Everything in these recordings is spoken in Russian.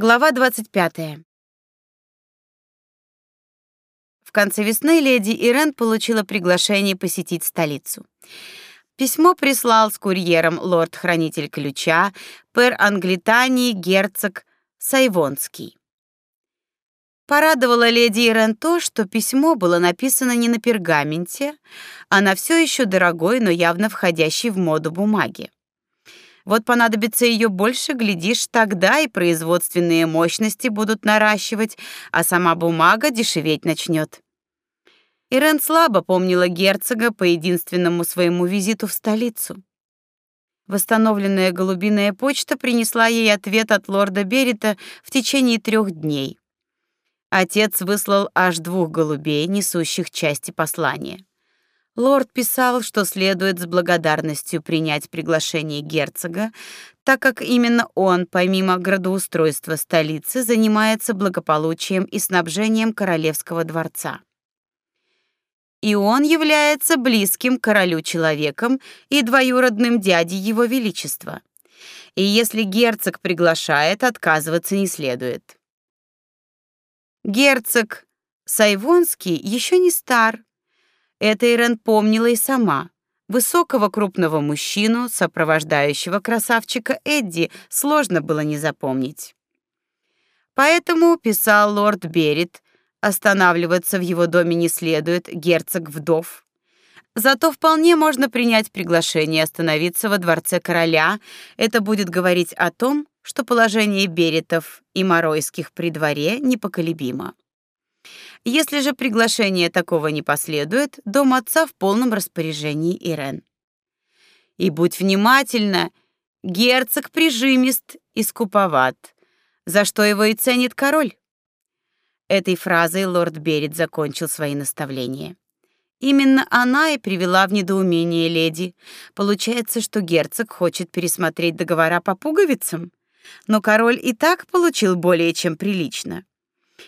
Глава 25. В конце весны леди Ирен получила приглашение посетить столицу. Письмо прислал с курьером лорд-хранитель ключа, пер Англитании герцог Сайвонский. Порадовало леди Ирен то, что письмо было написано не на пергаменте, а на все еще дорогой, но явно входящей в моду бумаге. Вот понадобится ее больше, глядишь, тогда и производственные мощности будут наращивать, а сама бумага дешеветь начнет. Ирен слабо помнила герцога по единственному своему визиту в столицу. Восстановленная голубиная почта принесла ей ответ от лорда Берита в течение трех дней. Отец выслал аж двух голубей, несущих части послания. Лорд писал, что следует с благодарностью принять приглашение герцога, так как именно он, помимо градоустройства столицы, занимается благополучием и снабжением королевского дворца. И он является близким королю человеком и двоюродным дядей его величества. И если герцог приглашает, отказываться не следует. Герцог Сайвонский еще не стар, это Ирен помнила и сама. Высокого крупного мужчину, сопровождающего красавчика Эдди, сложно было не запомнить. Поэтому писал лорд Берет, останавливаться в его доме не следует, герцог вдов. Зато вполне можно принять приглашение остановиться во дворце короля. Это будет говорить о том, что положение Беретов и Моройских при дворе непоколебимо. Если же приглашение такого не последует, дом отца в полном распоряжении Ирен. И будь внимательна, герцог прижимист и скуповат, за что его и ценит король. Этой фразой лорд Берет закончил свои наставления. Именно она и привела в недоумение леди. Получается, что герцог хочет пересмотреть договора по пуговицам, но король и так получил более чем прилично.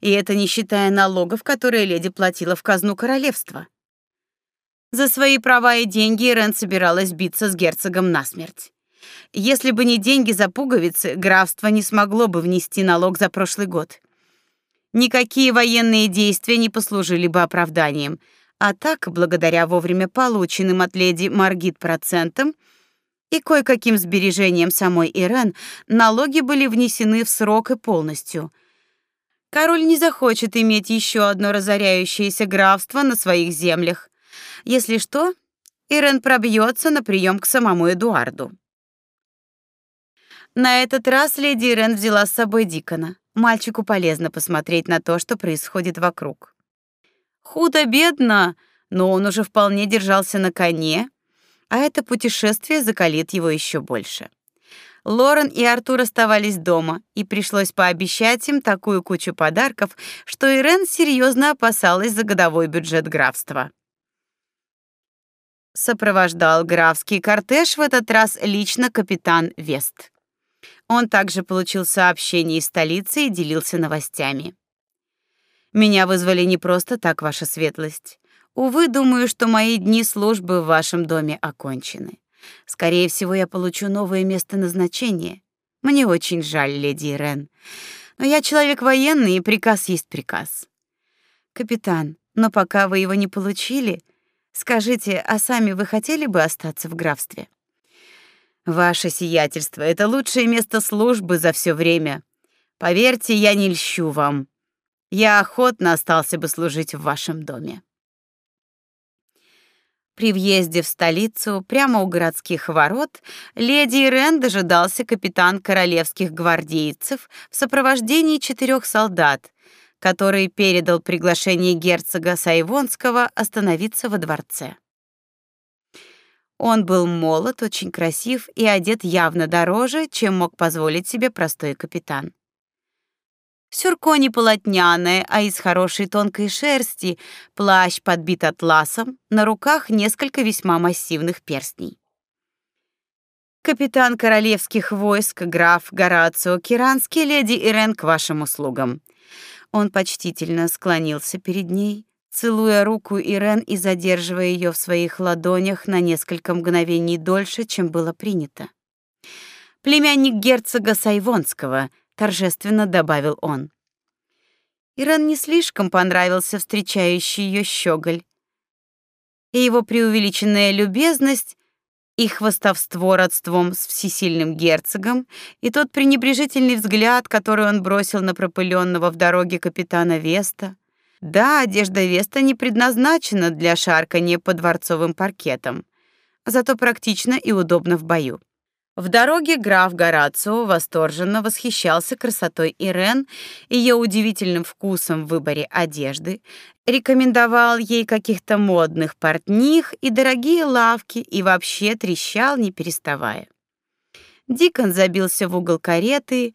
И это не считая налогов, которые леди платила в казну королевства. За свои права и деньги Рен собиралась биться с герцогом насмерть. Если бы не деньги за пуговицы, графство не смогло бы внести налог за прошлый год. Никакие военные действия не послужили бы оправданием, а так, благодаря вовремя полученным от леди Маргит процентам и кое-каким сбережениям самой Ирен, налоги были внесены в срок и полностью — Король не захочет иметь еще одно разоряющееся графство на своих землях. Если что, Ирен пробьется на прием к самому Эдуарду. На этот раз леди Ирен взяла с собой Дикона. Мальчику полезно посмотреть на то, что происходит вокруг. Худо-бедно, но он уже вполне держался на коне, а это путешествие закалит его еще больше. Лорен и Артур оставались дома, и пришлось пообещать им такую кучу подарков, что Ирен серьезно опасалась за годовой бюджет графства. Сопровождал графский кортеж в этот раз лично капитан Вест. Он также получил сообщение из столицы и делился новостями. Меня вызвали не просто так, ваша светлость. Увы, думаю, что мои дни службы в вашем доме окончены. Скорее всего, я получу новое место назначения. Мне очень жаль, леди Рен. Но я человек военный, и приказ есть приказ. Капитан, но пока вы его не получили, скажите, а сами вы хотели бы остаться в графстве? Ваше сиятельство это лучшее место службы за все время. Поверьте, я не льщу вам. Я охотно остался бы служить в вашем доме. При въезде в столицу, прямо у городских ворот, леди Ирен дожидался капитан королевских гвардейцев в сопровождении четырех солдат, который передал приглашение герцога Сайвонского остановиться во дворце. Он был молод, очень красив и одет явно дороже, чем мог позволить себе простой капитан. Сюрко не полотняное, а из хорошей тонкой шерсти, плащ подбит атласом, на руках несколько весьма массивных перстней. Капитан королевских войск, граф Горацио Киранский, леди Ирен к вашим услугам. Он почтительно склонился перед ней, целуя руку Ирен и задерживая ее в своих ладонях на несколько мгновений дольше, чем было принято. Племянник герцога Сайвонского — торжественно добавил он. Иран не слишком понравился встречающий ее щеголь. И его преувеличенная любезность, и хвастовство родством с всесильным герцогом, и тот пренебрежительный взгляд, который он бросил на пропыленного в дороге капитана Веста. Да, одежда Веста не предназначена для шаркания по дворцовым паркетам, зато практична и удобна в бою. В дороге граф Горацио восторженно восхищался красотой Ирен, ее удивительным вкусом в выборе одежды, рекомендовал ей каких-то модных портних и дорогие лавки и вообще трещал не переставая. Дикон забился в угол кареты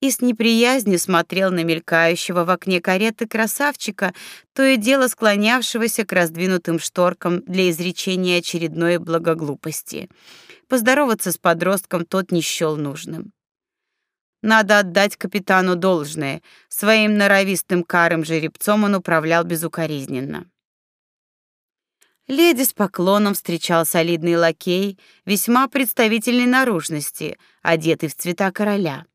и с неприязнью смотрел на мелькающего в окне кареты красавчика, то и дело склонявшегося к раздвинутым шторкам для изречения очередной благоглупости — Поздороваться с подростком тот не счёл нужным. Надо отдать капитану должное. Своим норовистым карым жеребцом он управлял безукоризненно. Леди с поклоном встречал солидный лакей, весьма представительной наружности, одетый в цвета короля.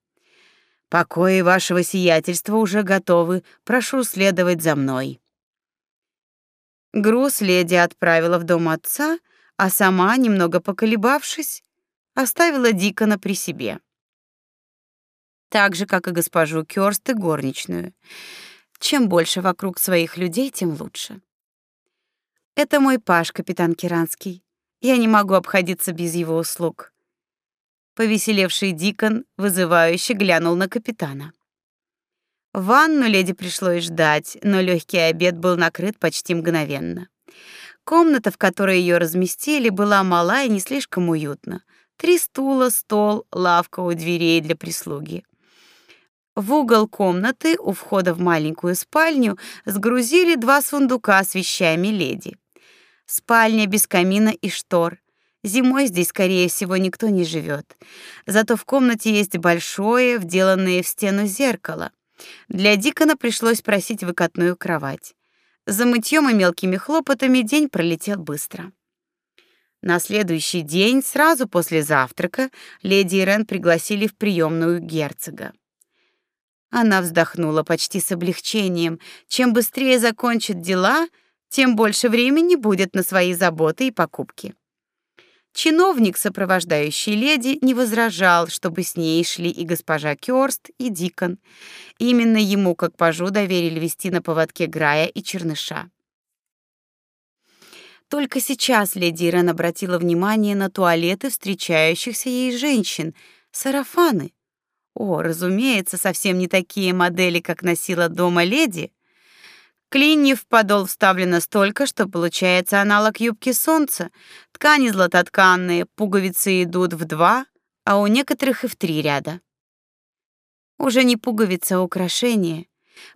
Покои вашего сиятельства уже готовы, прошу следовать за мной. Груз леди отправила в дом отца, а сама, немного поколебавшись, оставила Дикона при себе. Так же, как и госпожу Кёрст и горничную. Чем больше вокруг своих людей, тем лучше. Это мой паш, капитан Киранский. Я не могу обходиться без его услуг. Повеселевший Дикон вызывающе глянул на капитана. Ванну леди пришлось ждать, но легкий обед был накрыт почти мгновенно. Комната, в которой ее разместили, была мала и не слишком уютна. Три стула, стол, лавка у дверей для прислуги. В угол комнаты у входа в маленькую спальню сгрузили два сундука с вещами леди. Спальня без камина и штор. Зимой здесь, скорее всего, никто не живет. Зато в комнате есть большое, вделанное в стену зеркало. Для Дикона пришлось просить выкатную кровать. За мытьем и мелкими хлопотами день пролетел быстро. На следующий день, сразу после завтрака, леди Ирен пригласили в приемную герцога. Она вздохнула почти с облегчением. Чем быстрее закончит дела, тем больше времени будет на свои заботы и покупки. Чиновник, сопровождающий леди, не возражал, чтобы с ней шли и госпожа Кёрст, и Дикон. Именно ему, как пажу, доверили вести на поводке Грая и Черныша. Только сейчас леди Ирен обратила внимание на туалеты встречающихся ей женщин, сарафаны. О, разумеется, совсем не такие модели, как носила дома леди, Клиньев в подол вставлено столько, что получается аналог юбки солнца. Ткани златотканные, пуговицы идут в два, а у некоторых и в три ряда. Уже не пуговица, а украшение.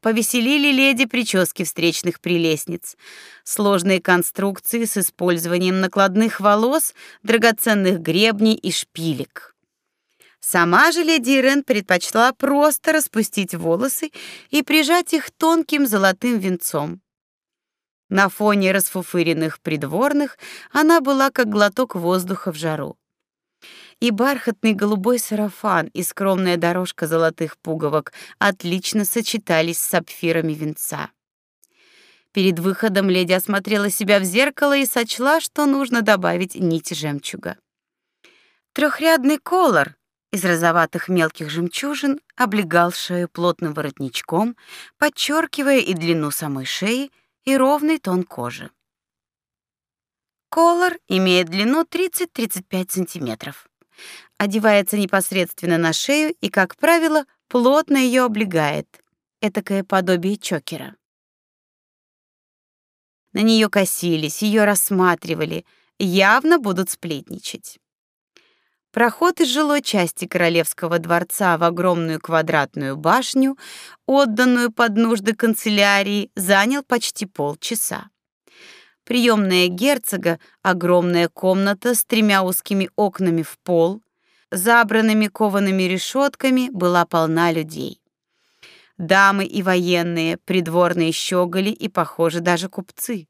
Повеселили леди прически встречных прелестниц. Сложные конструкции с использованием накладных волос, драгоценных гребней и шпилек. Сама же леди Ирен предпочла просто распустить волосы и прижать их тонким золотым венцом. На фоне расфуфыренных придворных она была как глоток воздуха в жару. И бархатный голубой сарафан, и скромная дорожка золотых пуговок отлично сочетались с сапфирами венца. Перед выходом леди осмотрела себя в зеркало и сочла, что нужно добавить нить жемчуга. Трехрядный колор из розоватых мелких жемчужин облегал шею плотным воротничком, подчеркивая и длину самой шеи, и ровный тон кожи. Колор имеет длину 30-35 сантиметров. Одевается непосредственно на шею и, как правило, плотно ее облегает. Этакое подобие чокера. На нее косились, ее рассматривали, явно будут сплетничать. Проход из жилой части королевского дворца в огромную квадратную башню, отданную под нужды канцелярии, занял почти полчаса. Приемная герцога, огромная комната с тремя узкими окнами в пол, забранными коваными решетками, была полна людей. Дамы и военные, придворные щеголи и, похоже, даже купцы.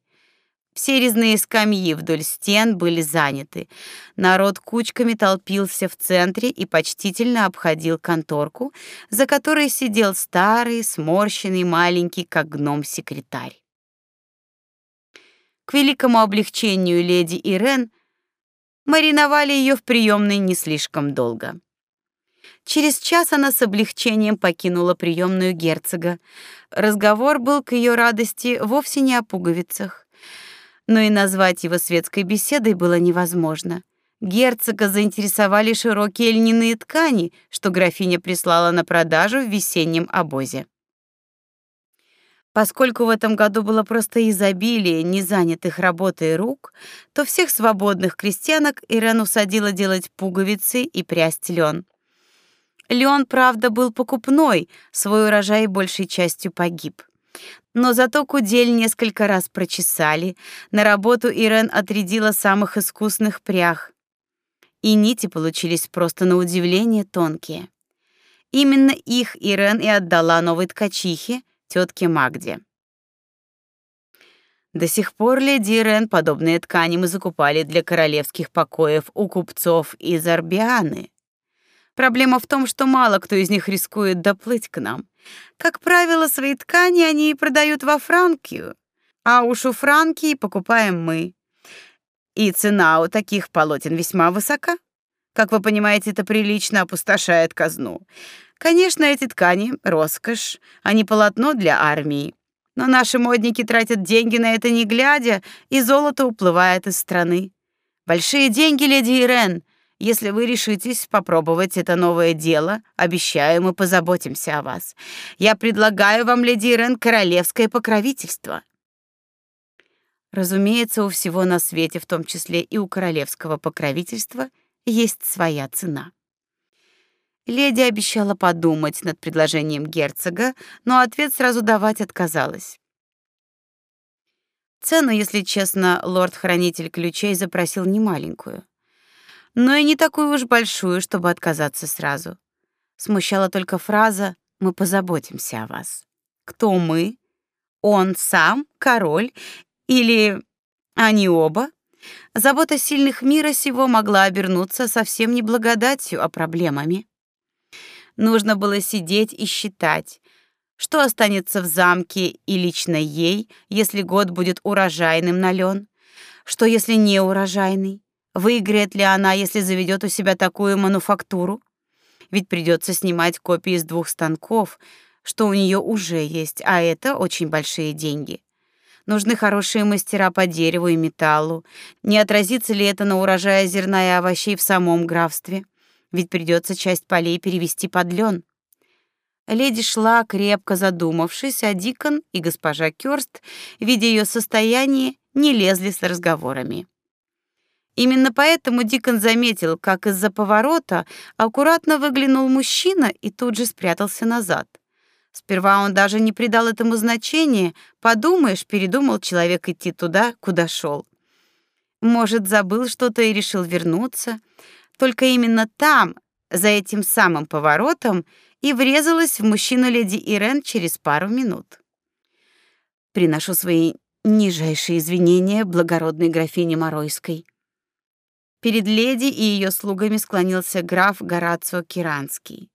Все резные скамьи вдоль стен были заняты. Народ кучками толпился в центре и почтительно обходил конторку, за которой сидел старый, сморщенный, маленький, как гном, секретарь. К великому облегчению леди Ирен мариновали ее в приемной не слишком долго. Через час она с облегчением покинула приемную герцога. Разговор был к ее радости вовсе не о пуговицах но и назвать его светской беседой было невозможно. Герцога заинтересовали широкие льняные ткани, что графиня прислала на продажу в весеннем обозе. Поскольку в этом году было просто изобилие незанятых работой рук, то всех свободных крестьянок Ирен усадила делать пуговицы и прясть лен. Лен, правда, был покупной, свой урожай большей частью погиб. Но зато кудель несколько раз прочесали, на работу Ирен отрядила самых искусных прях. И нити получились просто на удивление тонкие. Именно их Ирен и отдала новой ткачихе, тетке Магде. До сих пор леди Ирен подобные ткани мы закупали для королевских покоев у купцов из Арбианы. Проблема в том, что мало кто из них рискует доплыть к нам. Как правило, свои ткани они продают во Франкию, а уж у Франкии покупаем мы. И цена у таких полотен весьма высока. Как вы понимаете, это прилично опустошает казну. Конечно, эти ткани — роскошь, а не полотно для армии. Но наши модники тратят деньги на это не глядя, и золото уплывает из страны. Большие деньги, леди Ирен, если вы решитесь попробовать это новое дело, обещаю, мы позаботимся о вас. Я предлагаю вам, леди Ирен, королевское покровительство. Разумеется, у всего на свете, в том числе и у королевского покровительства, есть своя цена. Леди обещала подумать над предложением герцога, но ответ сразу давать отказалась. Цену, если честно, лорд-хранитель ключей запросил немаленькую но и не такую уж большую, чтобы отказаться сразу. Смущала только фраза «Мы позаботимся о вас». Кто мы? Он сам, король, или они оба? Забота сильных мира сего могла обернуться совсем не благодатью, а проблемами. Нужно было сидеть и считать, что останется в замке и лично ей, если год будет урожайным на лен, что если не урожайный, Выиграет ли она, если заведет у себя такую мануфактуру? Ведь придется снимать копии с двух станков, что у нее уже есть, а это очень большие деньги. Нужны хорошие мастера по дереву и металлу. Не отразится ли это на урожае зерна и овощей в самом графстве? Ведь придется часть полей перевести под лен. Леди шла, крепко задумавшись, а Дикон и госпожа Кёрст, видя ее состояние, не лезли с разговорами. Именно поэтому Дикон заметил, как из-за поворота аккуратно выглянул мужчина и тут же спрятался назад. Сперва он даже не придал этому значения, подумаешь, передумал человек идти туда, куда шел. Может, забыл что-то и решил вернуться. Только именно там, за этим самым поворотом, и врезалась в мужчину леди Ирен через пару минут. Приношу свои нижайшие извинения благородной графине Моройской. Перед леди и ее слугами склонился граф Горацио Киранский.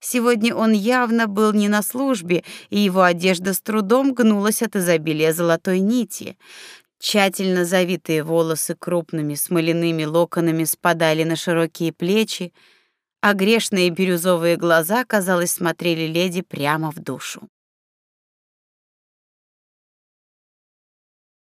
Сегодня он явно был не на службе, и его одежда с трудом гнулась от изобилия золотой нити. Тщательно завитые волосы крупными смоляными локонами спадали на широкие плечи, а грешные бирюзовые глаза, казалось, смотрели леди прямо в душу.